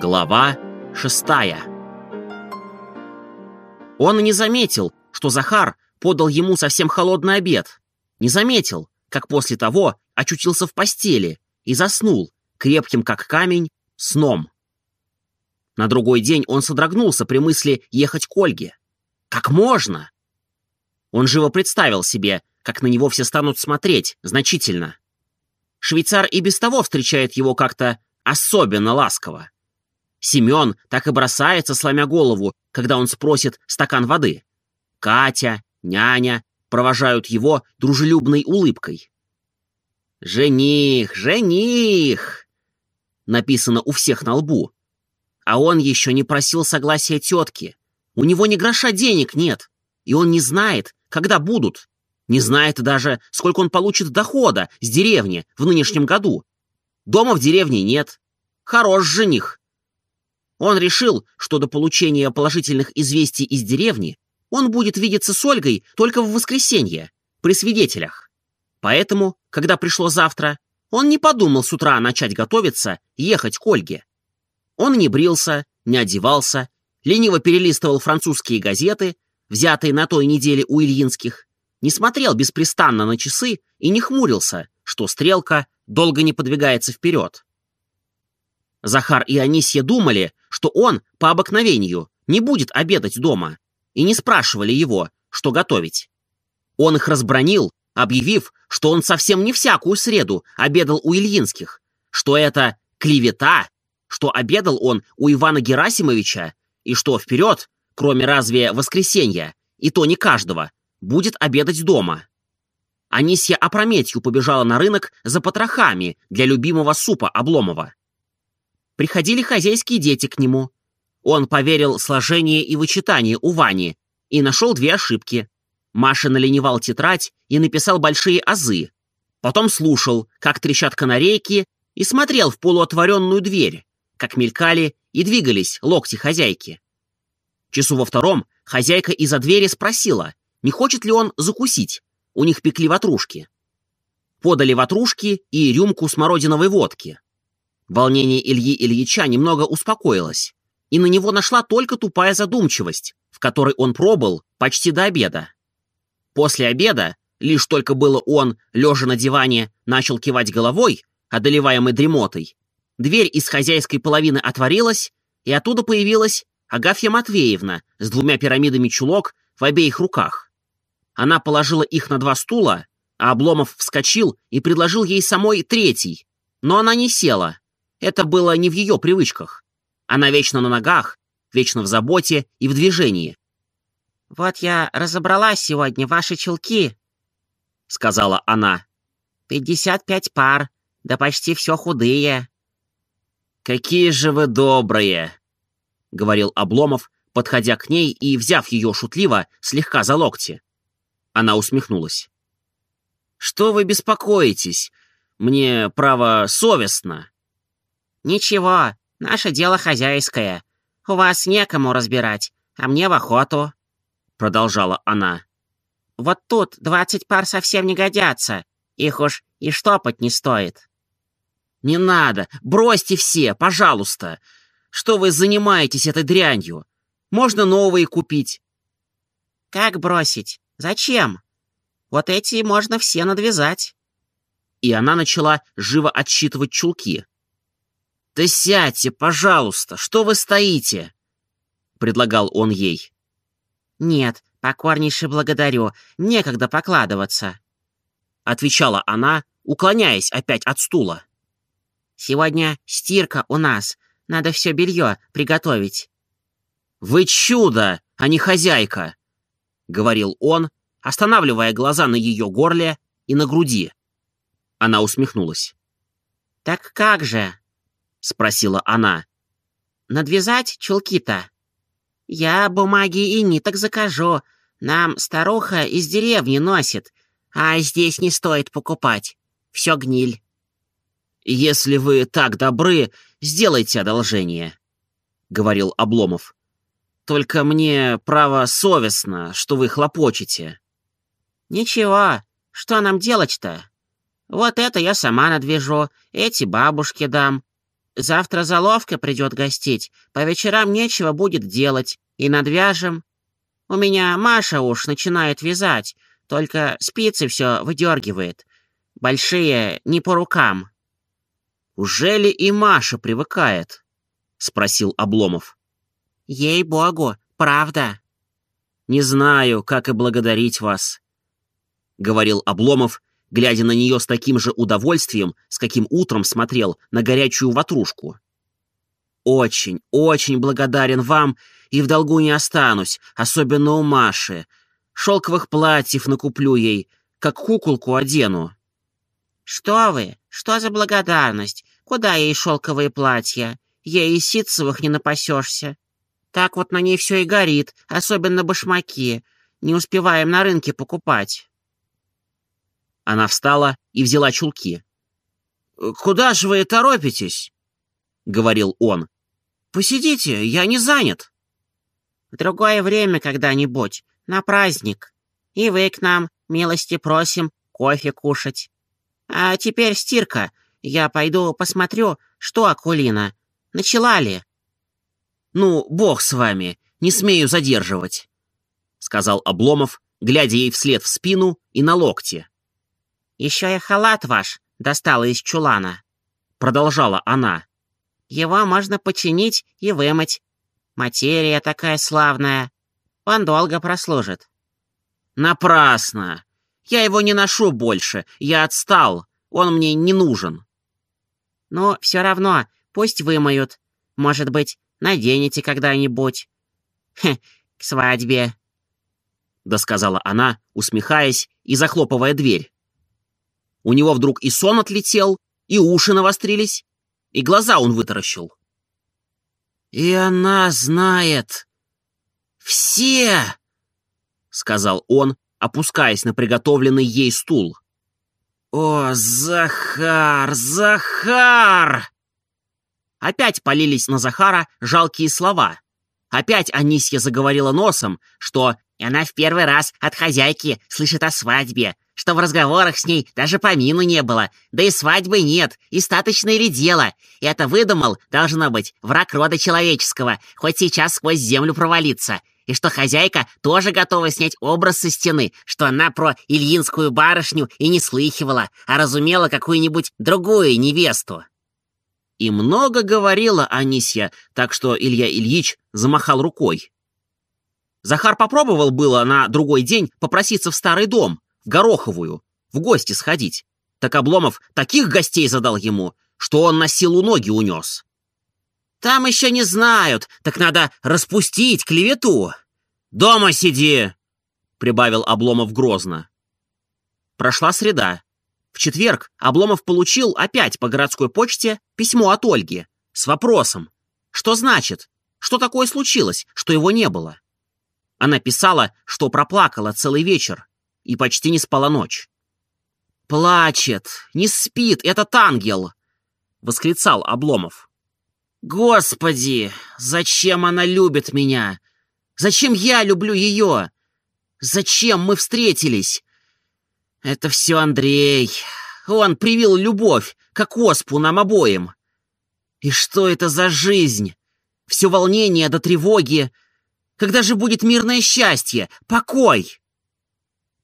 Глава шестая Он не заметил, что Захар подал ему совсем холодный обед. Не заметил, как после того очутился в постели и заснул, крепким как камень, сном. На другой день он содрогнулся при мысли ехать к Ольге. Как можно? Он живо представил себе, как на него все станут смотреть, значительно. Швейцар и без того встречает его как-то особенно ласково. Семен так и бросается, сломя голову, когда он спросит стакан воды. Катя, няня провожают его дружелюбной улыбкой. «Жених, жених!» написано у всех на лбу. А он еще не просил согласия тетки. У него ни гроша денег нет, и он не знает, когда будут. Не знает даже, сколько он получит дохода с деревни в нынешнем году. Дома в деревне нет. Хорош жених. Он решил, что до получения положительных известий из деревни он будет видеться с Ольгой только в воскресенье, при свидетелях. Поэтому, когда пришло завтра, он не подумал с утра начать готовиться ехать к Ольге. Он не брился, не одевался, лениво перелистывал французские газеты, взятые на той неделе у Ильинских, не смотрел беспрестанно на часы и не хмурился, что стрелка долго не подвигается вперед. Захар и Анисья думали, что он, по обыкновению, не будет обедать дома, и не спрашивали его, что готовить. Он их разбронил, объявив, что он совсем не всякую среду обедал у Ильинских, что это клевета, что обедал он у Ивана Герасимовича, и что вперед, кроме разве воскресенья, и то не каждого, будет обедать дома. Анисья опрометью побежала на рынок за потрохами для любимого супа Обломова. Приходили хозяйские дети к нему. Он поверил сложение и вычитание у Вани и нашел две ошибки. Маша наленивал тетрадь и написал большие азы. Потом слушал, как трещат канарейки, и смотрел в полуотворенную дверь, как мелькали и двигались локти хозяйки. Часу во втором хозяйка из-за двери спросила, не хочет ли он закусить. У них пекли ватрушки. Подали ватрушки и рюмку смородиновой водки. Волнение Ильи Ильича немного успокоилось, и на него нашла только тупая задумчивость, в которой он пробыл почти до обеда. После обеда, лишь только было он, лежа на диване, начал кивать головой, одолеваемый дремотой, дверь из хозяйской половины отворилась, и оттуда появилась Агафья Матвеевна с двумя пирамидами чулок в обеих руках. Она положила их на два стула, а Обломов вскочил и предложил ей самой третий, но она не села. Это было не в ее привычках. Она вечно на ногах, вечно в заботе и в движении. «Вот я разобрала сегодня ваши чулки», — сказала она. «Пятьдесят пять пар, да почти все худые». «Какие же вы добрые!» — говорил Обломов, подходя к ней и взяв ее шутливо, слегка за локти. Она усмехнулась. «Что вы беспокоитесь? Мне, право, совестно». «Ничего, наше дело хозяйское. У вас некому разбирать, а мне в охоту» продолжала она. «Вот тут двадцать пар совсем не годятся. Их уж и штопать не стоит». «Не надо! Бросьте все, пожалуйста! Что вы занимаетесь этой дрянью? Можно новые купить». «Как бросить? Зачем? Вот эти можно все надвязать». И она начала живо отсчитывать чулки. «Да сядьте, пожалуйста, что вы стоите?» — предлагал он ей. «Нет, покорнейше благодарю, некогда покладываться», — отвечала она, уклоняясь опять от стула. «Сегодня стирка у нас, надо все белье приготовить». «Вы чудо, а не хозяйка», — говорил он, останавливая глаза на ее горле и на груди. Она усмехнулась. «Так как же?» — спросила она. «Надвязать чулки-то?» «Я бумаги и ниток закажу. Нам старуха из деревни носит, а здесь не стоит покупать. Все гниль». «Если вы так добры, сделайте одолжение», — говорил Обломов. «Только мне, право, совестно, что вы хлопочете». «Ничего, что нам делать-то? Вот это я сама надвяжу, эти бабушке дам. Завтра заловка придет гостить, по вечерам нечего будет делать, и надвяжем. У меня Маша уж начинает вязать, только спицы все выдергивает. Большие не по рукам. «Уже ли и Маша привыкает?» — спросил Обломов. «Ей-богу, правда». «Не знаю, как и благодарить вас», — говорил Обломов, глядя на нее с таким же удовольствием, с каким утром смотрел на горячую ватрушку. «Очень, очень благодарен вам и в долгу не останусь, особенно у Маши. Шелковых платьев накуплю ей, как куколку одену». «Что вы? Что за благодарность? Куда ей шелковые платья? Ей и ситцевых не напасешься. Так вот на ней все и горит, особенно башмаки. Не успеваем на рынке покупать». Она встала и взяла чулки. «Куда же вы торопитесь?» — говорил он. «Посидите, я не занят». «В другое время когда-нибудь, на праздник. И вы к нам, милости просим, кофе кушать. А теперь стирка. Я пойду посмотрю, что Акулина. Начала ли?» «Ну, бог с вами, не смею задерживать», — сказал Обломов, глядя ей вслед в спину и на локти. «Еще и халат ваш достала из чулана», — продолжала она. «Его можно починить и вымыть. Материя такая славная. Он долго прослужит». «Напрасно! Я его не ношу больше, я отстал, он мне не нужен». «Ну, все равно, пусть вымоют. Может быть, наденете когда-нибудь. Хе, к свадьбе», — досказала она, усмехаясь и захлопывая дверь. У него вдруг и сон отлетел, и уши навострились, и глаза он вытаращил. «И она знает. Все!» — сказал он, опускаясь на приготовленный ей стул. «О, Захар, Захар!» Опять полились на Захара жалкие слова. Опять Анисья заговорила носом, что она в первый раз от хозяйки слышит о свадьбе, что в разговорах с ней даже помину не было, да и свадьбы нет, и статочное ли дело. И это выдумал, должно быть, враг рода человеческого, хоть сейчас сквозь землю провалиться. И что хозяйка тоже готова снять образ со стены, что она про Ильинскую барышню и не слыхивала, а разумела какую-нибудь другую невесту. И много говорила Анисья, так что Илья Ильич замахал рукой. Захар попробовал было на другой день попроситься в старый дом, в Гороховую, в гости сходить. Так Обломов таких гостей задал ему, что он на силу ноги унес. Там еще не знают, так надо распустить клевету. Дома сиди, прибавил Обломов грозно. Прошла среда. Четверг Обломов получил опять по городской почте письмо от Ольги с вопросом, что значит, что такое случилось, что его не было. Она писала, что проплакала целый вечер, и почти не спала ночь. «Плачет, не спит, этот ангел!» — восклицал Обломов. «Господи, зачем она любит меня? Зачем я люблю ее? Зачем мы встретились? Это все Андрей. Он привил любовь, как оспу нам обоим. И что это за жизнь? Все волнение до тревоги. Когда же будет мирное счастье, покой?»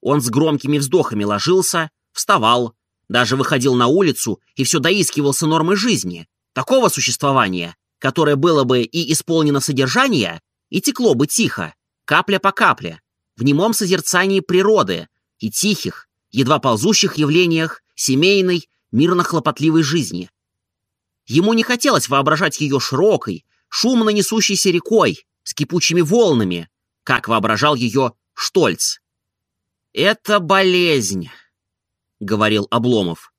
Он с громкими вздохами ложился, вставал, даже выходил на улицу и все доискивался нормы жизни, такого существования, которое было бы и исполнено содержания, и текло бы тихо, капля по капле, в немом созерцании природы и тихих, едва ползущих явлениях семейной, мирно-хлопотливой жизни. Ему не хотелось воображать ее широкой, шумно несущейся рекой, с кипучими волнами, как воображал ее Штольц. «Это болезнь», — говорил Обломов.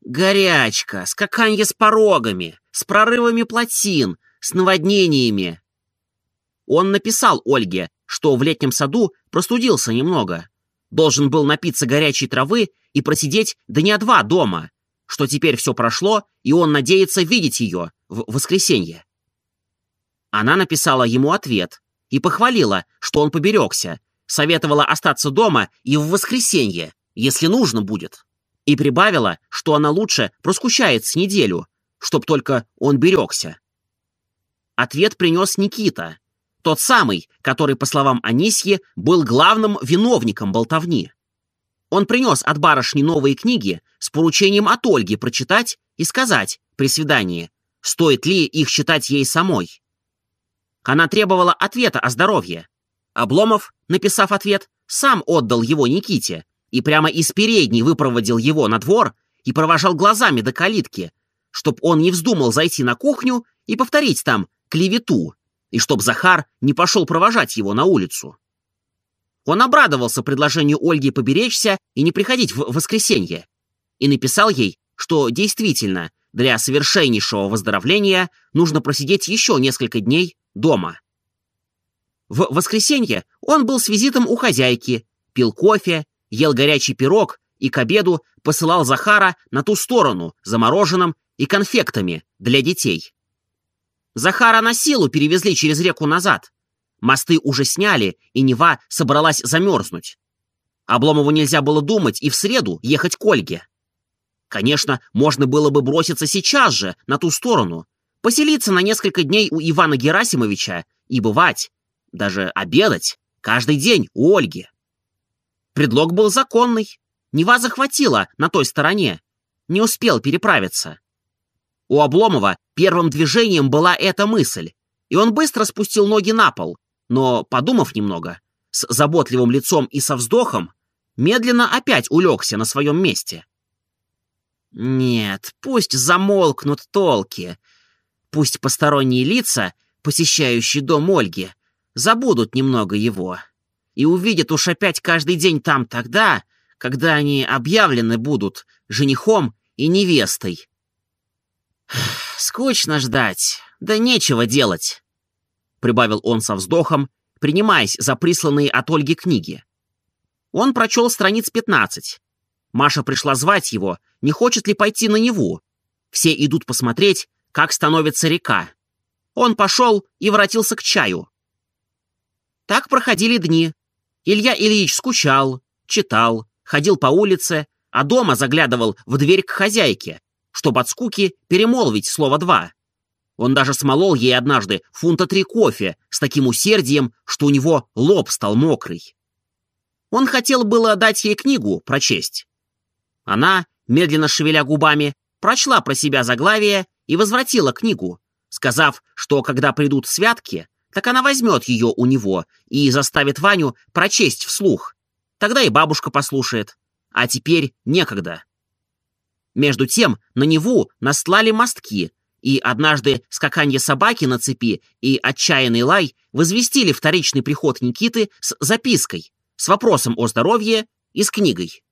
«Горячка, скаканье с порогами, с прорывами плотин, с наводнениями». Он написал Ольге, что в летнем саду простудился немного. Должен был напиться горячей травы и просидеть дня два дома, что теперь все прошло, и он надеется видеть ее в воскресенье. Она написала ему ответ и похвалила, что он поберегся, советовала остаться дома и в воскресенье, если нужно будет. И прибавила, что она лучше проскучает с неделю, чтоб только он берегся. Ответ принес Никита, тот самый, который, по словам Анисьи, был главным виновником болтовни. Он принес от барышни новые книги с поручением от Ольги прочитать и сказать при свидании, стоит ли их читать ей самой. Она требовала ответа о здоровье. Обломов, написав ответ, сам отдал его Никите и прямо из передней выпроводил его на двор и провожал глазами до калитки, чтоб он не вздумал зайти на кухню и повторить там клевету, и чтоб Захар не пошел провожать его на улицу. Он обрадовался предложению Ольги поберечься и не приходить в воскресенье, и написал ей, что действительно для совершеннейшего выздоровления нужно просидеть еще несколько дней дома. В воскресенье он был с визитом у хозяйки, пил кофе, ел горячий пирог и к обеду посылал Захара на ту сторону за мороженым и конфектами для детей. Захара на силу перевезли через реку назад. Мосты уже сняли, и Нева собралась замерзнуть. Обломову нельзя было думать и в среду ехать к Ольге. Конечно, можно было бы броситься сейчас же на ту сторону, поселиться на несколько дней у Ивана Герасимовича и бывать, даже обедать, каждый день у Ольги. Предлог был законный. Нева захватила на той стороне. Не успел переправиться. У Обломова первым движением была эта мысль, и он быстро спустил ноги на пол, но, подумав немного, с заботливым лицом и со вздохом, медленно опять улегся на своем месте. Нет, пусть замолкнут толки. Пусть посторонние лица, посещающие дом Ольги, забудут немного его и увидят уж опять каждый день там тогда, когда они объявлены будут женихом и невестой. Скучно ждать, да нечего делать, прибавил он со вздохом, принимаясь за присланные от Ольги книги. Он прочел страниц пятнадцать. Маша пришла звать его, не хочет ли пойти на Неву. Все идут посмотреть, как становится река. Он пошел и воротился к чаю. Так проходили дни. Илья Ильич скучал, читал, ходил по улице, а дома заглядывал в дверь к хозяйке, чтобы от скуки перемолвить слово «два». Он даже смолол ей однажды фунта три кофе с таким усердием, что у него лоб стал мокрый. Он хотел было дать ей книгу прочесть. Она, медленно шевеля губами, прочла про себя заглавие и возвратила книгу, сказав, что когда придут святки, так она возьмет ее у него и заставит Ваню прочесть вслух. Тогда и бабушка послушает. А теперь некогда. Между тем на Неву настлали мостки, и однажды скаканье собаки на цепи и отчаянный лай возвестили вторичный приход Никиты с запиской, с вопросом о здоровье и с книгой.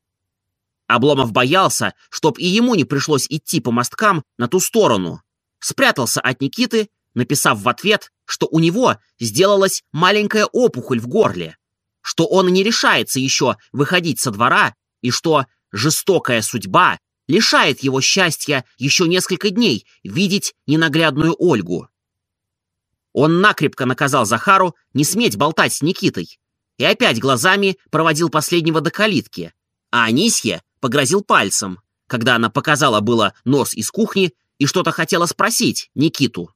Обломов боялся, чтоб и ему не пришлось идти по мосткам на ту сторону. Спрятался от Никиты, написав в ответ, что у него сделалась маленькая опухоль в горле, что он не решается еще выходить со двора и что жестокая судьба лишает его счастья еще несколько дней видеть ненаглядную Ольгу. Он накрепко наказал Захару не сметь болтать с Никитой и опять глазами проводил последнего до калитки, а Анисье погрозил пальцем, когда она показала было нос из кухни и что-то хотела спросить Никиту.